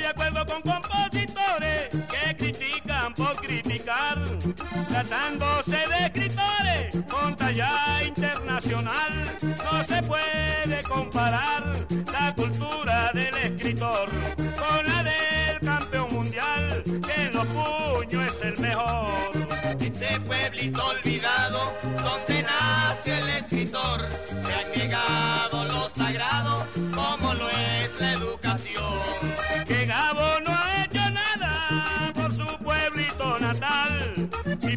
de acuerdo con compositores que critican por criticar, tratándose de escritores con talla internacional. No se puede comparar la cultura del escritor con la del campeón mundial, que en los puños es el mejor. Este pueblito olvidado, donde nace el escritor, se ha llegado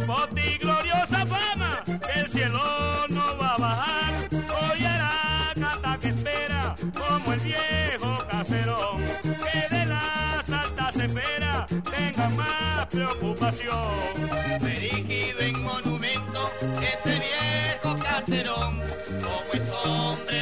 y gloriosa fama, el cielo no va a bajar, hoy hará cata que espera como el viejo caserón, que de las altas esferas tenga más preocupación. Erigido en monumento, este viejo caserón, como es hombre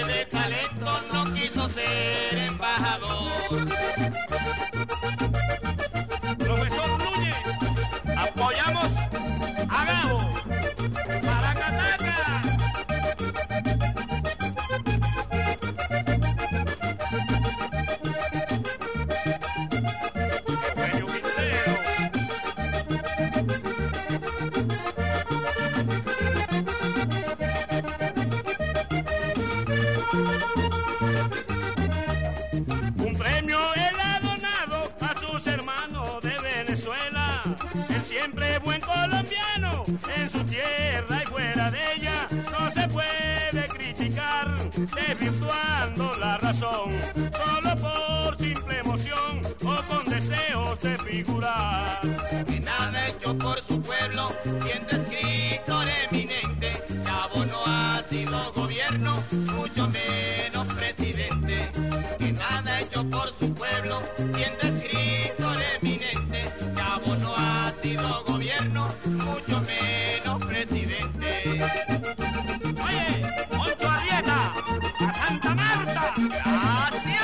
siempre buen colombiano en su tierra y fuera de ella. No se puede criticar desvirtuando la razón. Solo por simple emoción o con deseos de figurar. que nada hecho por su pueblo, siendo escritor eminente, Cabo no ha sido gobierno, mucho menos presidente. Que nada hecho por su pueblo, siendo escritor menos presidente. Oye, ocho a dieta, a Santa Marta, gracias.